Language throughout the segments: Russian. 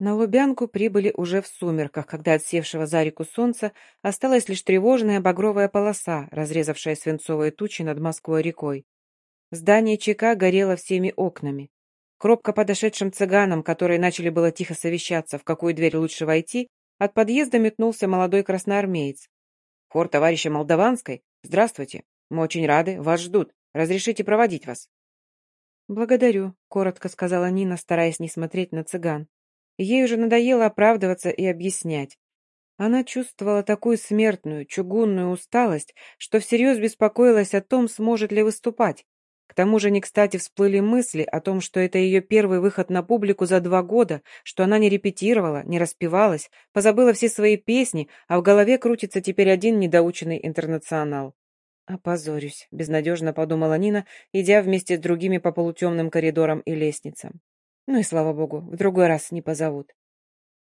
На Лубянку прибыли уже в сумерках, когда от севшего за реку солнца осталась лишь тревожная багровая полоса, разрезавшая свинцовые тучи над Москвой-рекой. Здание ЧК горело всеми окнами. Кропко подошедшим цыганам, которые начали было тихо совещаться, в какую дверь лучше войти, от подъезда метнулся молодой красноармеец. «Хор товарища Молдаванской? Здравствуйте. Мы очень рады, вас ждут. Разрешите проводить вас?» «Благодарю», — коротко сказала Нина, стараясь не смотреть на цыган. Ей уже надоело оправдываться и объяснять. Она чувствовала такую смертную, чугунную усталость, что всерьез беспокоилась о том, сможет ли выступать. К тому же не кстати всплыли мысли о том, что это ее первый выход на публику за два года, что она не репетировала, не распевалась, позабыла все свои песни, а в голове крутится теперь один недоученный интернационал. «Опозорюсь», — безнадежно подумала Нина, идя вместе с другими по полутемным коридорам и лестницам. Ну и слава богу, в другой раз не позовут.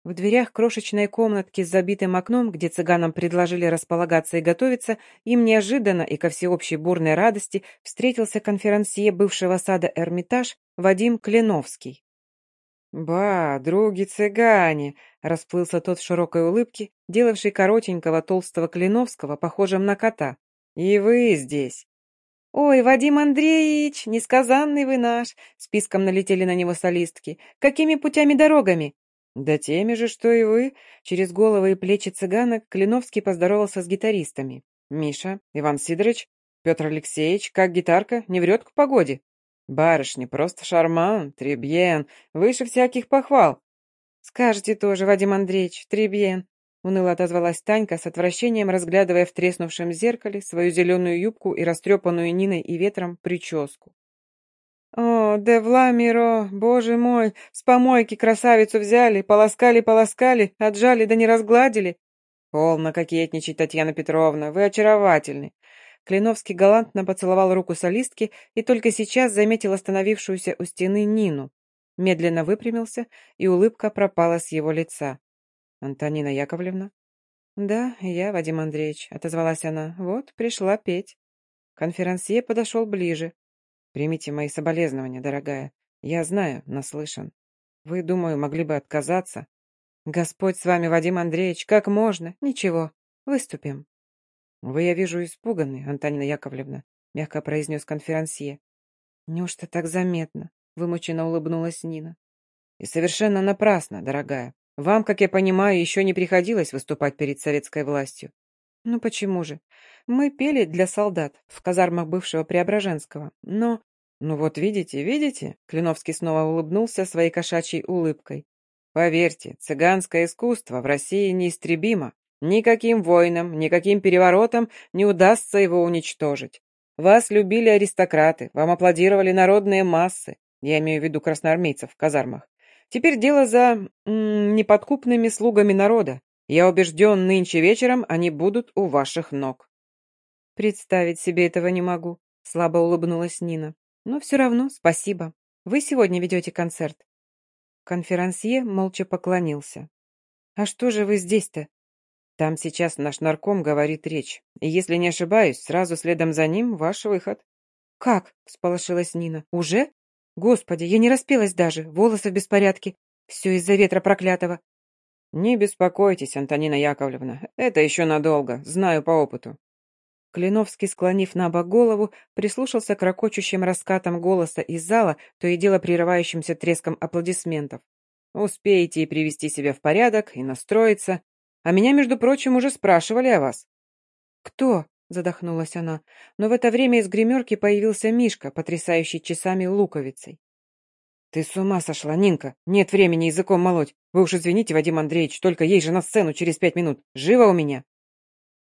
В дверях крошечной комнатки с забитым окном, где цыганам предложили располагаться и готовиться, им неожиданно и ко всеобщей бурной радости встретился конферансье бывшего сада «Эрмитаж» Вадим Кленовский. «Ба, други цыгане!» — расплылся тот в широкой улыбке, делавший коротенького толстого Кленовского похожим на кота. «И вы здесь!» «Ой, Вадим Андреевич, несказанный вы наш!» Списком налетели на него солистки. «Какими путями-дорогами?» «Да теми же, что и вы!» Через головы и плечи цыганок Клиновский поздоровался с гитаристами. «Миша, Иван Сидорович, Петр Алексеевич, как гитарка, не врет к погоде?» «Барышни, просто шарман, требьен, выше всяких похвал!» «Скажете тоже, Вадим Андреевич, требьен!» Уныло отозвалась Танька, с отвращением разглядывая в треснувшем зеркале свою зеленую юбку и растрепанную Ниной и ветром прическу. «О, де Вламиро, боже мой, с помойки красавицу взяли, полоскали-полоскали, отжали да не разгладили!» «Полно кокетничать, Татьяна Петровна, вы очаровательны!» Клиновский галантно поцеловал руку солистки и только сейчас заметил остановившуюся у стены Нину. Медленно выпрямился, и улыбка пропала с его лица. «Антонина Яковлевна?» «Да, я, Вадим Андреевич», — отозвалась она. «Вот, пришла петь». Конферансье подошел ближе. «Примите мои соболезнования, дорогая. Я знаю, наслышан. Вы, думаю, могли бы отказаться». «Господь с вами, Вадим Андреевич, как можно? Ничего, выступим». «Вы, я вижу, испуганы, Антонина Яковлевна», — мягко произнес конферансье. «Неужто так заметно?» — вымученно улыбнулась Нина. «И совершенно напрасно, дорогая. Вам, как я понимаю, еще не приходилось выступать перед советской властью. Ну почему же? Мы пели для солдат в казармах бывшего Преображенского, но... Ну вот видите, видите? Клиновский снова улыбнулся своей кошачьей улыбкой. Поверьте, цыганское искусство в России неистребимо. Никаким войнам, никаким переворотам не удастся его уничтожить. Вас любили аристократы, вам аплодировали народные массы. Я имею в виду красноармейцев в казармах. Теперь дело за неподкупными слугами народа. Я убежден, нынче вечером они будут у ваших ног». «Представить себе этого не могу», — слабо улыбнулась Нина. «Но все равно спасибо. Вы сегодня ведете концерт?» Конферансье молча поклонился. «А что же вы здесь-то?» «Там сейчас наш нарком говорит речь. И если не ошибаюсь, сразу следом за ним ваш выход». «Как?» — всполошилась Нина. «Уже?» Господи, я не распелась даже, волосы в беспорядке. Все из-за ветра проклятого. Не беспокойтесь, Антонина Яковлевна, это еще надолго, знаю по опыту. Клиновский, склонив на бок голову, прислушался к ракочущим раскатам голоса из зала, то и дело прерывающимся треском аплодисментов. «Успеете и привести себя в порядок, и настроиться. А меня, между прочим, уже спрашивали о вас». «Кто?» Задохнулась она, но в это время из гримерки появился Мишка, потрясающий часами луковицей. «Ты с ума сошла, Нинка! Нет времени языком молоть! Вы уж извините, Вадим Андреевич, только ей же на сцену через пять минут! Живо у меня!»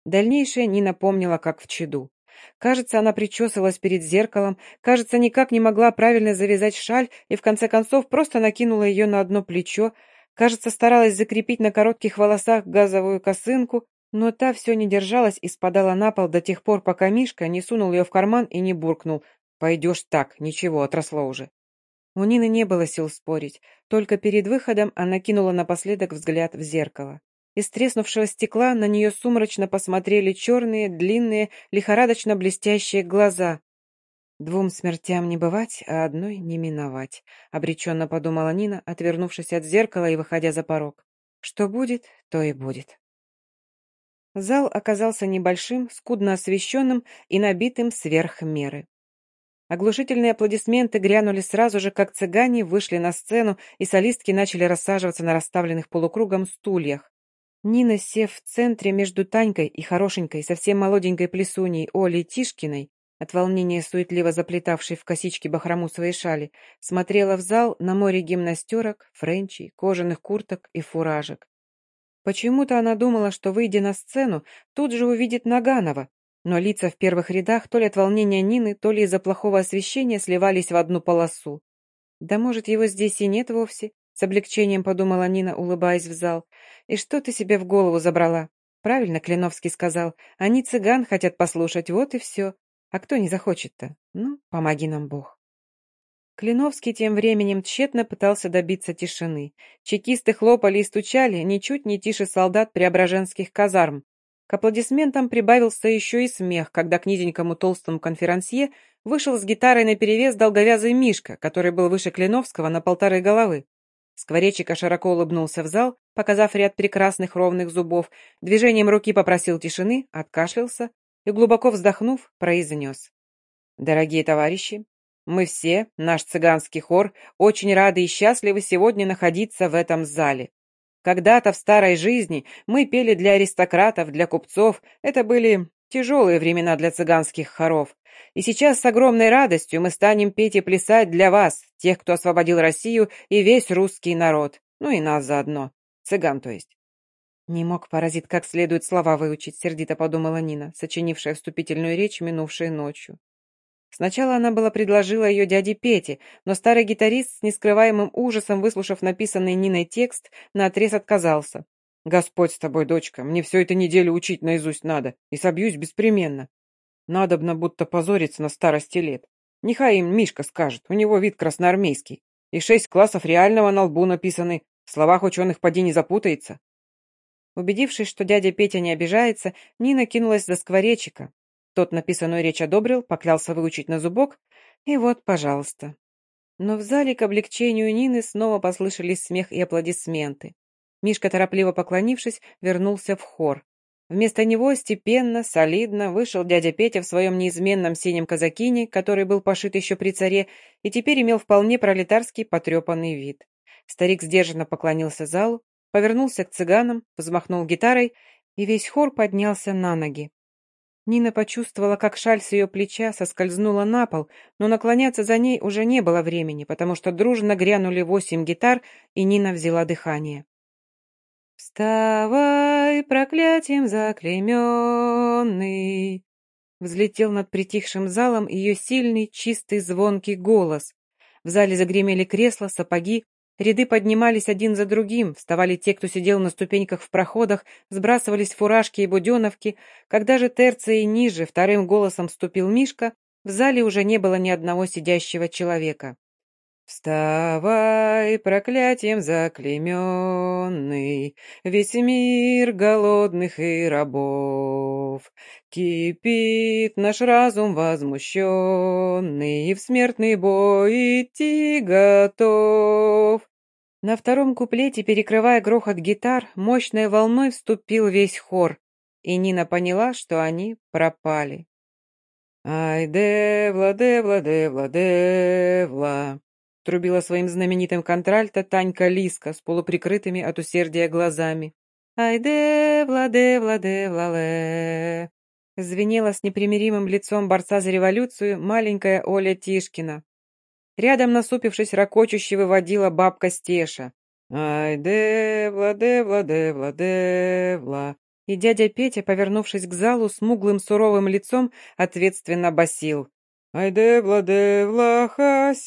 Дальнейшее Нина помнила, как в чаду. Кажется, она причесывалась перед зеркалом, кажется, никак не могла правильно завязать шаль и в конце концов просто накинула ее на одно плечо, кажется, старалась закрепить на коротких волосах газовую косынку, но та все не держалась и спадала на пол до тех пор, пока Мишка не сунул ее в карман и не буркнул. «Пойдешь так, ничего, отросло уже». У Нины не было сил спорить. Только перед выходом она кинула напоследок взгляд в зеркало. Из треснувшего стекла на нее сумрачно посмотрели черные, длинные, лихорадочно блестящие глаза. «Двум смертям не бывать, а одной не миновать», — обреченно подумала Нина, отвернувшись от зеркала и выходя за порог. «Что будет, то и будет». Зал оказался небольшим, скудно освещенным и набитым сверх меры. Оглушительные аплодисменты грянули сразу же, как цыгане вышли на сцену, и солистки начали рассаживаться на расставленных полукругом стульях. Нина, сев в центре между Танькой и хорошенькой, совсем молоденькой плесуней Олей Тишкиной, от волнения суетливо заплетавшей в косички бахрому своей шали, смотрела в зал на море гимнастерок, френчей, кожаных курток и фуражек. Почему-то она думала, что, выйдя на сцену, тут же увидит Наганова, но лица в первых рядах то ли от волнения Нины, то ли из-за плохого освещения сливались в одну полосу. Да может, его здесь и нет вовсе, с облегчением подумала Нина, улыбаясь в зал. «И что ты себе в голову забрала?» «Правильно Клиновский сказал. Они цыган хотят послушать, вот и все. А кто не захочет-то? Ну, помоги нам Бог». Клиновский тем временем тщетно пытался добиться тишины. Чекисты хлопали и стучали, ничуть не тише солдат преображенских казарм. К аплодисментам прибавился еще и смех, когда к низенькому толстому конферансье вышел с гитарой наперевес долговязый Мишка, который был выше Клиновского на полторы головы. Скворечика широко улыбнулся в зал, показав ряд прекрасных ровных зубов, движением руки попросил тишины, откашлялся и, глубоко вздохнув, произнес. «Дорогие товарищи, мы все, наш цыганский хор, очень рады и счастливы сегодня находиться в этом зале. Когда-то в старой жизни мы пели для аристократов, для купцов, это были тяжелые времена для цыганских хоров. И сейчас с огромной радостью мы станем петь и плясать для вас, тех, кто освободил Россию и весь русский народ. Ну и нас заодно. Цыган, то есть. Не мог паразит как следует слова выучить, сердито подумала Нина, сочинившая вступительную речь минувшей ночью. Сначала она была предложила ее дяде Пете, но старый гитарист с нескрываемым ужасом, выслушав написанный Ниной текст, наотрез отказался. «Господь с тобой, дочка, мне все это неделю учить наизусть надо, и собьюсь беспременно. Надобно будто позориться на старости лет. Нехай им Мишка скажет, у него вид красноармейский. И шесть классов реального на лбу написаны. В словах ученых поди не запутается. Убедившись, что дядя Петя не обижается, Нина кинулась за скворечика. Тот написанную речь одобрил, поклялся выучить на зубок, и вот, пожалуйста. Но в зале к облегчению Нины снова послышались смех и аплодисменты. Мишка, торопливо поклонившись, вернулся в хор. Вместо него степенно, солидно вышел дядя Петя в своем неизменном синем казакине, который был пошит еще при царе, и теперь имел вполне пролетарский потрепанный вид. Старик сдержанно поклонился залу, повернулся к цыганам, взмахнул гитарой, и весь хор поднялся на ноги. Нина почувствовала, как шаль с ее плеча соскользнула на пол, но наклоняться за ней уже не было времени, потому что дружно грянули восемь гитар, и Нина взяла дыхание. «Вставай, проклятием заклейменный!» Взлетел над притихшим залом ее сильный, чистый, звонкий голос. В зале загремели кресла, сапоги, ряды поднимались один за другим, вставали те, кто сидел на ступеньках в проходах, сбрасывались фуражки и буденовки. Когда же терция ниже вторым голосом вступил Мишка, в зале уже не было ни одного сидящего человека. Вставай, проклятием заклейменный, Весь мир голодных и рабов. Кипит наш разум возмущенный, И в смертный бой идти готов. На втором куплете, перекрывая грохот гитар, мощной волной вступил весь хор, и Нина поняла, что они пропали. «Ай, девла, девла, девла, девла!» трубила своим знаменитым контральто Танька Лиска с полуприкрытыми от усердия глазами. «Ай, девла, девла, девла, ле!» Звенела с непримиримым лицом борца за революцию маленькая Оля Тишкина. Рядом, насупившись, ракочуще выводила бабка Стеша. «Ай, девла, девла, девла, девла!» И дядя Петя, повернувшись к залу, смуглым суровым лицом, ответственно басил. Айде, владе, влахасиям.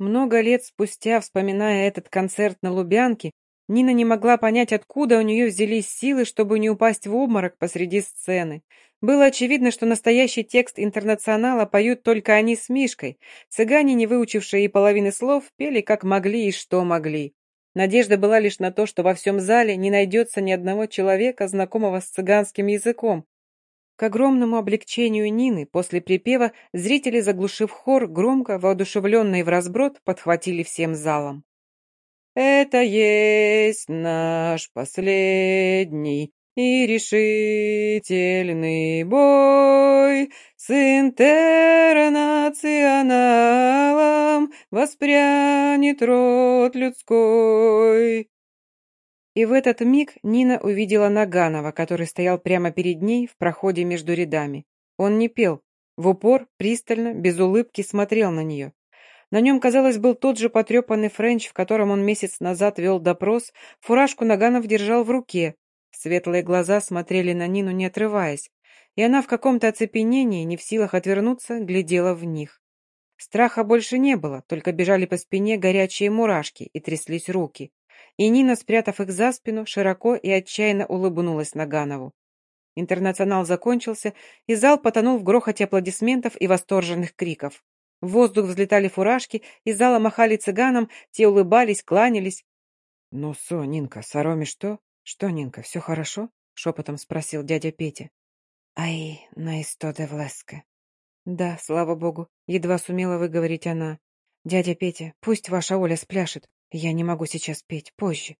Много лет спустя, вспоминая этот концерт на Лубянке, Нина не могла понять, откуда у нее взялись силы, чтобы не упасть в обморок посреди сцены. Было очевидно, что настоящий текст «Интернационала» поют только они с Мишкой. Цыгане, не выучившие и половины слов, пели как могли и что могли. Надежда была лишь на то, что во всем зале не найдется ни одного человека, знакомого с цыганским языком. К огромному облегчению Нины после припева зрители, заглушив хор, громко, воодушевленные в разброд, подхватили всем залом. «Это есть наш последний и решительный бой с интернационалом воспрянет род людской». И в этот миг Нина увидела Наганова, который стоял прямо перед ней в проходе между рядами. Он не пел, в упор, пристально, без улыбки смотрел на нее. На нем, казалось, был тот же потрепанный френч, в котором он месяц назад вел допрос, фуражку Наганов держал в руке. Светлые глаза смотрели на Нину, не отрываясь, и она в каком-то оцепенении, не в силах отвернуться, глядела в них. Страха больше не было, только бежали по спине горячие мурашки и тряслись руки и Нина, спрятав их за спину, широко и отчаянно улыбнулась Наганову. Интернационал закончился, и зал потонул в грохоте аплодисментов и восторженных криков. В воздух взлетали фуражки, из зала махали цыганам, те улыбались, кланялись. — Ну, со, Нинка, Сароми что? Что, Нинка, все хорошо? — шепотом спросил дядя Петя. — Ай, на истоде влеске. — Да, слава богу, едва сумела выговорить она. — Дядя Петя, пусть ваша Оля спляшет, я не могу сейчас петь, позже.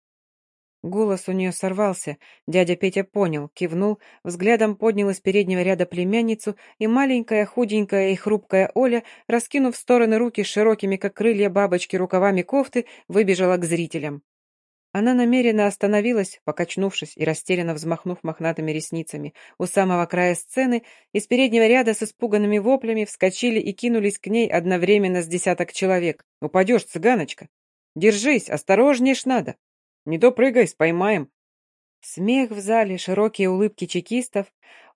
Голос у нее сорвался, дядя Петя понял, кивнул, взглядом поднял из переднего ряда племянницу, и маленькая, худенькая и хрупкая Оля, раскинув в стороны руки широкими, как крылья бабочки, рукавами кофты, выбежала к зрителям. Она намеренно остановилась, покачнувшись и растерянно взмахнув мохнатыми ресницами. У самого края сцены из переднего ряда с испуганными воплями вскочили и кинулись к ней одновременно с десяток человек. «Упадешь, цыганочка!» Держись, осторожнее ж надо. Не то прыгай, споймаем. Смех в зале, широкие улыбки чекистов.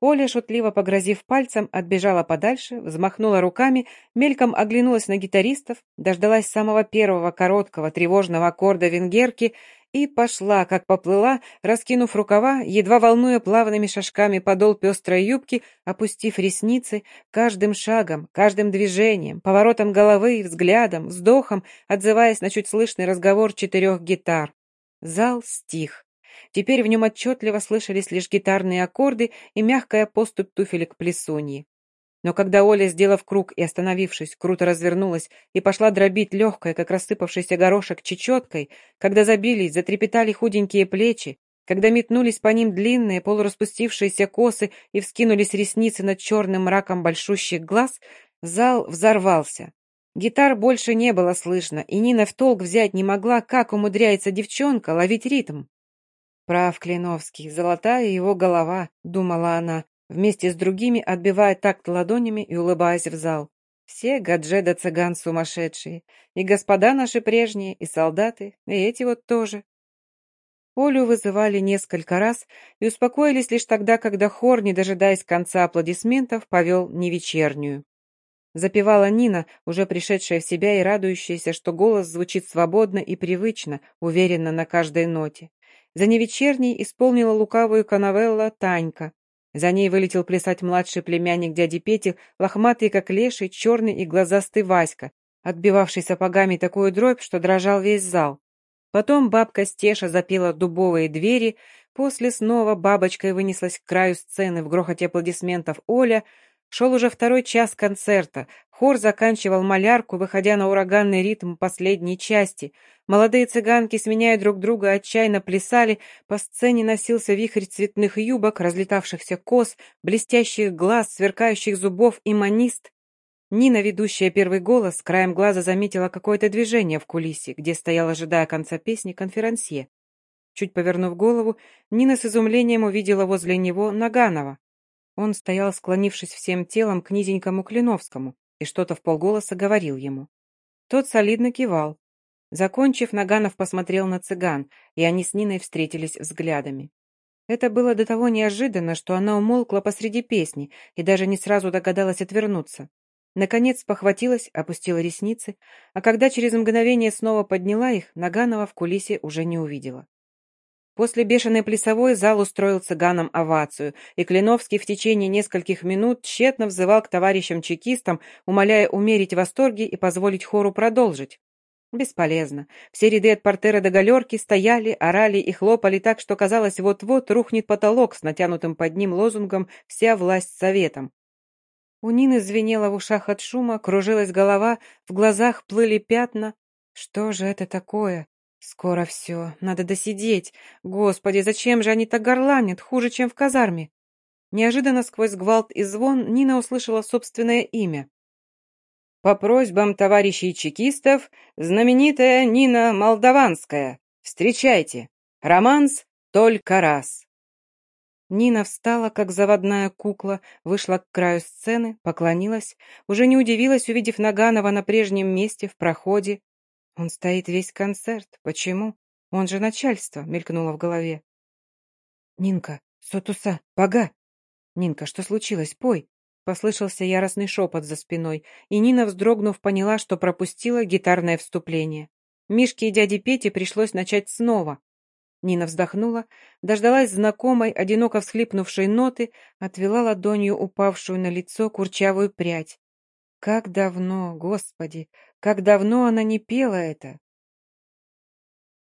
Оля, шутливо погрозив пальцем, отбежала подальше, взмахнула руками, мельком оглянулась на гитаристов, дождалась самого первого короткого тревожного аккорда венгерки и пошла, как поплыла, раскинув рукава, едва волнуя плавными шажками подол пестрой юбки, опустив ресницы, каждым шагом, каждым движением, поворотом головы, взглядом, вздохом, отзываясь на чуть слышный разговор четырех гитар. Зал стих. Теперь в нем отчетливо слышались лишь гитарные аккорды и мягкая поступь туфелек плесуньи. Но когда Оля, сделав круг и остановившись, круто развернулась и пошла дробить легкой, как рассыпавшийся горошек, чечеткой, когда забились, затрепетали худенькие плечи, когда метнулись по ним длинные полураспустившиеся косы и вскинулись ресницы над черным мраком большущих глаз, зал взорвался. Гитар больше не было слышно, и Нина в толк взять не могла, как умудряется девчонка ловить ритм. «Прав Клиновский, золотая его голова», — думала она, вместе с другими отбивая такт ладонями и улыбаясь в зал. Все гаджеда цыган сумасшедшие, и господа наши прежние, и солдаты, и эти вот тоже. Олю вызывали несколько раз и успокоились лишь тогда, когда хор, не дожидаясь конца аплодисментов, повел невечернюю. Запевала Нина, уже пришедшая в себя и радующаяся, что голос звучит свободно и привычно, уверенно на каждой ноте. За невечерней исполнила лукавую канавелла Танька, за ней вылетел плясать младший племянник дяди Пети, лохматый, как леший, черный и глазастый Васька, отбивавший сапогами такую дробь, что дрожал весь зал. Потом бабка Стеша запела дубовые двери, после снова бабочкой вынеслась к краю сцены в грохоте аплодисментов Оля, Шел уже второй час концерта. Хор заканчивал малярку, выходя на ураганный ритм последней части. Молодые цыганки, сменяя друг друга, отчаянно плясали. По сцене носился вихрь цветных юбок, разлетавшихся кос, блестящих глаз, сверкающих зубов и манист. Нина, ведущая первый голос, краем глаза заметила какое-то движение в кулисе, где стоял, ожидая конца песни, конферансье. Чуть повернув голову, Нина с изумлением увидела возле него Наганова. Он стоял, склонившись всем телом к низенькому Клиновскому, и что-то в полголоса говорил ему. Тот солидно кивал. Закончив, Наганов посмотрел на цыган, и они с Ниной встретились взглядами. Это было до того неожиданно, что она умолкла посреди песни и даже не сразу догадалась отвернуться. Наконец похватилась, опустила ресницы, а когда через мгновение снова подняла их, Наганова в кулисе уже не увидела. После бешеной плясовой зал устроил цыганам овацию, и Клиновский в течение нескольких минут тщетно взывал к товарищам-чекистам, умоляя умерить восторги и позволить хору продолжить. Бесполезно. Все ряды от портера до галерки стояли, орали и хлопали так, что казалось, вот-вот рухнет потолок с натянутым под ним лозунгом «Вся власть советом». У Нины звенело в ушах от шума, кружилась голова, в глазах плыли пятна. Что же это такое? Скоро все, надо досидеть. Господи, зачем же они так горланят, хуже, чем в казарме? Неожиданно сквозь гвалт и звон Нина услышала собственное имя. По просьбам товарищей чекистов, знаменитая Нина Молдаванская. Встречайте. Романс только раз. Нина встала, как заводная кукла, вышла к краю сцены, поклонилась, уже не удивилась, увидев Наганова на прежнем месте в проходе. Он стоит весь концерт. Почему? Он же начальство, мелькнуло в голове. Нинка, сотуса, пога! Нинка, что случилось? Пой! Послышался яростный шепот за спиной, и Нина, вздрогнув, поняла, что пропустила гитарное вступление. Мишке и дяде Пете пришлось начать снова. Нина вздохнула, дождалась знакомой, одиноко всхлипнувшей ноты, отвела ладонью упавшую на лицо курчавую прядь. Как давно, Господи, как давно она не пела это!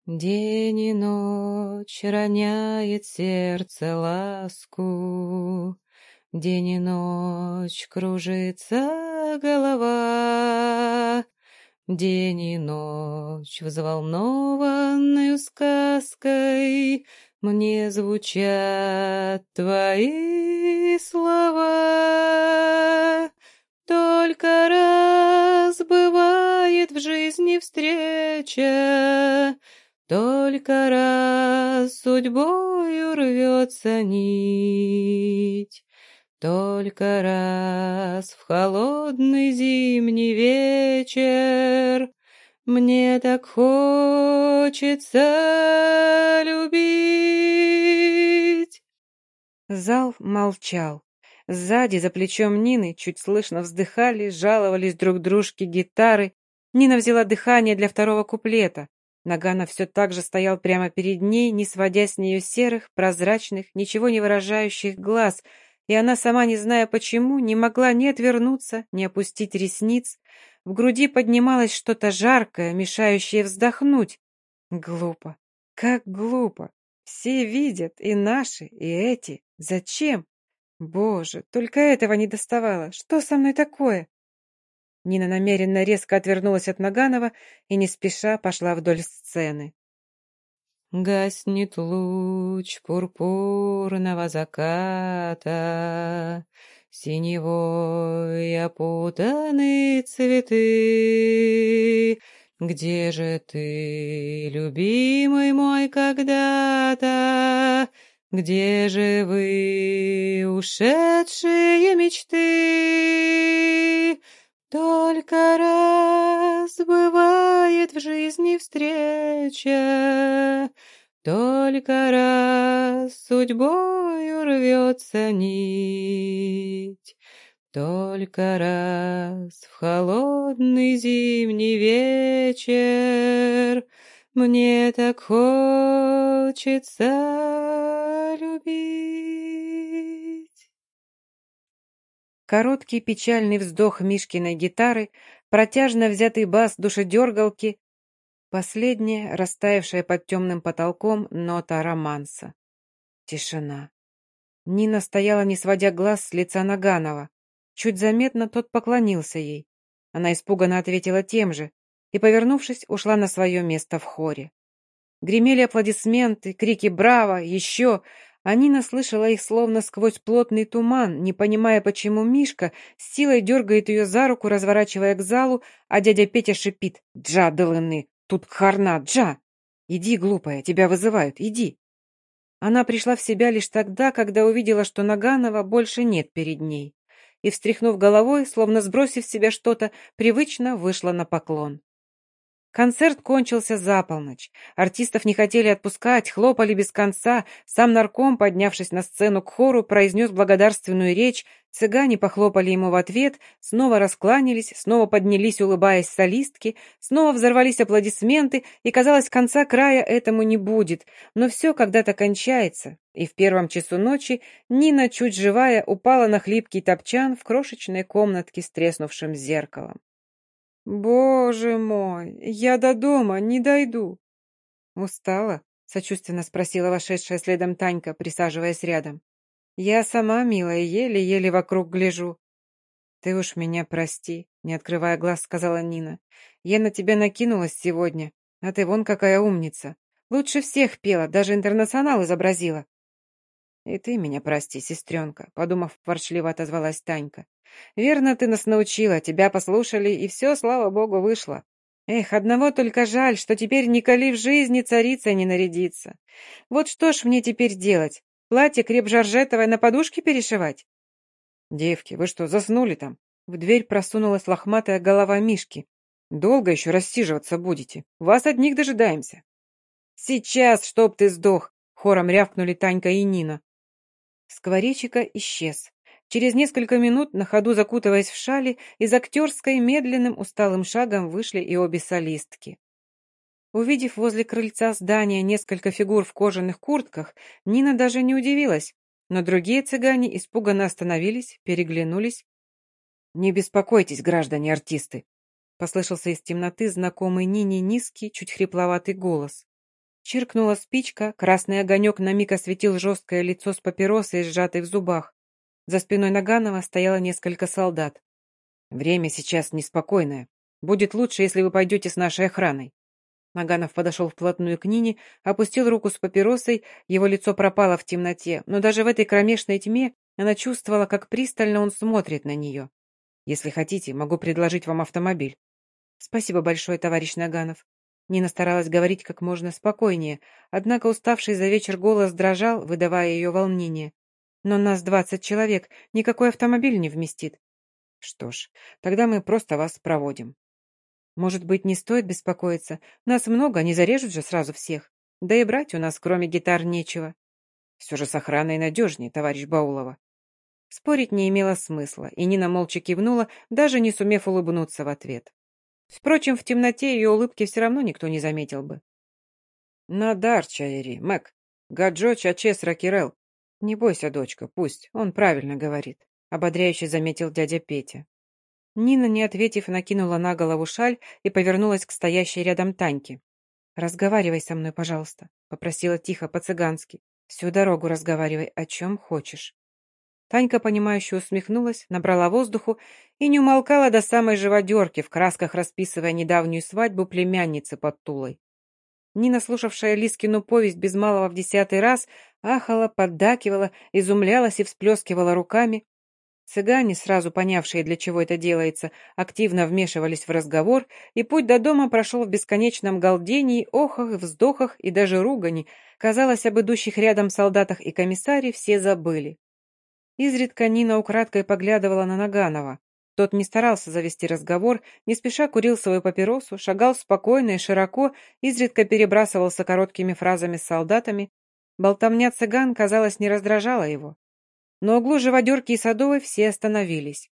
День и ночь роняет сердце ласку, День и ночь кружится голова, День и ночь взволнованную сказкой Мне звучат твои слова. Только раз бывает в жизни встреча, Только раз судьбою рвется нить. Только раз в холодный зимний вечер Мне так хочется любить. Зал молчал. Сзади, за плечом Нины, чуть слышно вздыхали, жаловались друг дружке гитары. Нина взяла дыхание для второго куплета. Нагана все так же стоял прямо перед ней, не сводя с нее серых, прозрачных, ничего не выражающих глаз — и она, сама не зная почему, не могла ни отвернуться, ни опустить ресниц. В груди поднималось что-то жаркое, мешающее вздохнуть. Глупо. Как глупо. Все видят, и наши, и эти. Зачем? Боже, только этого не доставало. Что со мной такое? Нина намеренно резко отвернулась от Наганова и не спеша пошла вдоль сцены. Гаснет луч пурпурного заката, Синевой опутаны цветы. Где же ты, любимый мой, когда-то? Где же вы, ушедшие мечты? Только раз бывает в жизни встреча, Только раз судьбою рвется нить, Только раз в холодный зимний вечер Мне так хочется любить. Короткий печальный вздох Мишкиной гитары, протяжно взятый бас душедергалки, последняя, растаявшая под темным потолком, нота романса. Тишина. Нина стояла, не сводя глаз с лица Наганова. Чуть заметно тот поклонился ей. Она испуганно ответила тем же и, повернувшись, ушла на свое место в хоре. Гремели аплодисменты, крики «Браво!», «Еще!», Анина слышала их словно сквозь плотный туман, не понимая, почему Мишка с силой дергает ее за руку, разворачивая к залу, а дядя Петя шипит «Джа, Деланы, тут харна, Джа! Иди, глупая, тебя вызывают, иди!» Она пришла в себя лишь тогда, когда увидела, что Наганова больше нет перед ней, и, встряхнув головой, словно сбросив с себя что-то, привычно вышла на поклон. Концерт кончился за полночь. Артистов не хотели отпускать, хлопали без конца. Сам нарком, поднявшись на сцену к хору, произнес благодарственную речь. Цыгане похлопали ему в ответ, снова раскланялись, снова поднялись, улыбаясь солистки, снова взорвались аплодисменты, и, казалось, конца края этому не будет. Но все когда-то кончается, и в первом часу ночи Нина, чуть живая, упала на хлипкий топчан в крошечной комнатке с треснувшим зеркалом. «Боже мой, я до дома не дойду!» «Устала?» — сочувственно спросила вошедшая следом Танька, присаживаясь рядом. «Я сама, милая, еле-еле вокруг гляжу». «Ты уж меня прости», — не открывая глаз, сказала Нина. «Я на тебя накинулась сегодня, а ты вон какая умница. Лучше всех пела, даже интернационал изобразила». «И ты меня прости, сестренка», — подумав, ворчливо отозвалась Танька. «Верно ты нас научила, тебя послушали, и все, слава богу, вышло. Эх, одного только жаль, что теперь Николи в жизни царица не нарядится. Вот что ж мне теперь делать? Платье креп-жаржетовое на подушке перешивать?» «Девки, вы что, заснули там?» В дверь просунулась лохматая голова Мишки. «Долго еще рассиживаться будете? Вас одних дожидаемся». «Сейчас, чтоб ты сдох!» — хором рявкнули Танька и Нина. Скворечика исчез. Через несколько минут, на ходу закутываясь в шали, из актерской медленным усталым шагом вышли и обе солистки. Увидев возле крыльца здания несколько фигур в кожаных куртках, Нина даже не удивилась, но другие цыгане испуганно остановились, переглянулись. «Не беспокойтесь, граждане артисты!» — послышался из темноты знакомый Нине низкий, чуть хрипловатый голос. Чиркнула спичка, красный огонек на миг осветил жесткое лицо с папиросой, сжатой в зубах. За спиной Наганова стояло несколько солдат. «Время сейчас неспокойное. Будет лучше, если вы пойдете с нашей охраной». Наганов подошел вплотную к Нине, опустил руку с папиросой, его лицо пропало в темноте, но даже в этой кромешной тьме она чувствовала, как пристально он смотрит на нее. «Если хотите, могу предложить вам автомобиль». «Спасибо большое, товарищ Наганов». Нина старалась говорить как можно спокойнее, однако уставший за вечер голос дрожал, выдавая ее волнение. «Но нас двадцать человек, никакой автомобиль не вместит». «Что ж, тогда мы просто вас проводим». «Может быть, не стоит беспокоиться? Нас много, не зарежут же сразу всех. Да и брать у нас, кроме гитар, нечего». «Все же с охраной надежнее, товарищ Баулова». Спорить не имело смысла, и Нина молча кивнула, даже не сумев улыбнуться в ответ. Впрочем, в темноте ее улыбки все равно никто не заметил бы. «Надар, Чаири, Мэг, Гаджо Чачес Ракирел. Не бойся, дочка, пусть, он правильно говорит», — ободряюще заметил дядя Петя. Нина, не ответив, накинула на голову шаль и повернулась к стоящей рядом Таньке. «Разговаривай со мной, пожалуйста», — попросила тихо по-цыгански. «Всю дорогу разговаривай, о чем хочешь». Танька, понимающе усмехнулась, набрала воздуху и не умолкала до самой живодерки, в красках расписывая недавнюю свадьбу племянницы под Тулой. Нина, слушавшая Лискину повесть без малого в десятый раз, ахала, поддакивала, изумлялась и всплескивала руками. Цыгане, сразу понявшие, для чего это делается, активно вмешивались в разговор, и путь до дома прошел в бесконечном галдении, охах, вздохах и даже ругани. Казалось, об идущих рядом солдатах и комиссаре все забыли. Изредка Нина украдкой поглядывала на Наганова. Тот не старался завести разговор, не спеша курил свою папиросу, шагал спокойно и широко, изредка перебрасывался короткими фразами с солдатами. Болтовня цыган, казалось, не раздражала его. На углу живодерки и садовой все остановились.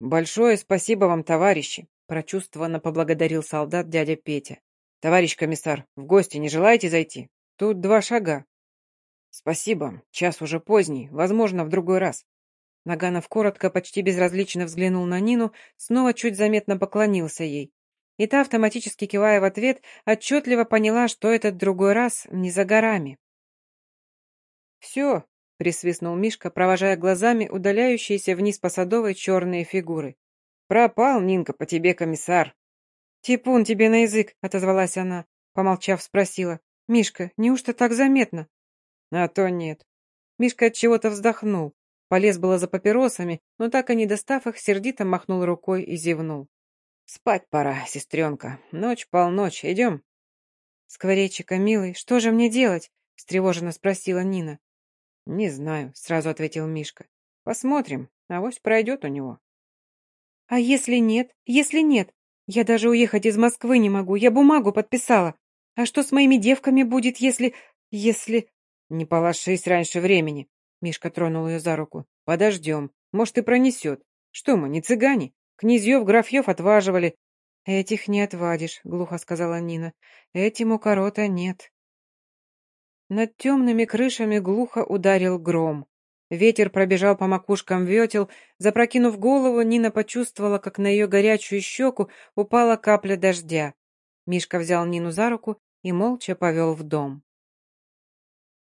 «Большое спасибо вам, товарищи!» — прочувствованно поблагодарил солдат дядя Петя. «Товарищ комиссар, в гости не желаете зайти? Тут два шага». «Спасибо. Час уже поздний. Возможно, в другой раз». Наганов коротко, почти безразлично взглянул на Нину, снова чуть заметно поклонился ей. И та, автоматически кивая в ответ, отчетливо поняла, что этот другой раз не за горами. «Все», — присвистнул Мишка, провожая глазами удаляющиеся вниз по садовой черные фигуры. «Пропал, Нинка, по тебе комиссар». «Типун тебе на язык», — отозвалась она, помолчав, спросила. «Мишка, неужто так заметно?» А то нет. Мишка от чего-то вздохнул. Полез было за папиросами, но так и не достав их, сердито махнул рукой и зевнул. «Спать пора, сестренка. Ночь полночь. Идем?» «Скворечика, милый, что же мне делать?» — встревоженно спросила Нина. «Не знаю», — сразу ответил Мишка. «Посмотрим. Авось пройдет у него». «А если нет? Если нет? Я даже уехать из Москвы не могу. Я бумагу подписала. А что с моими девками будет, если... если...» «Не полошись раньше времени», — Мишка тронул ее за руку. «Подождем. Может, и пронесет. Что мы, не цыгане? Князьев, графьев отваживали». «Этих не отвадишь», — глухо сказала Нина. «Этим у корота нет». Над темными крышами глухо ударил гром. Ветер пробежал по макушкам ветел. Запрокинув голову, Нина почувствовала, как на ее горячую щеку упала капля дождя. Мишка взял Нину за руку и молча повел в дом.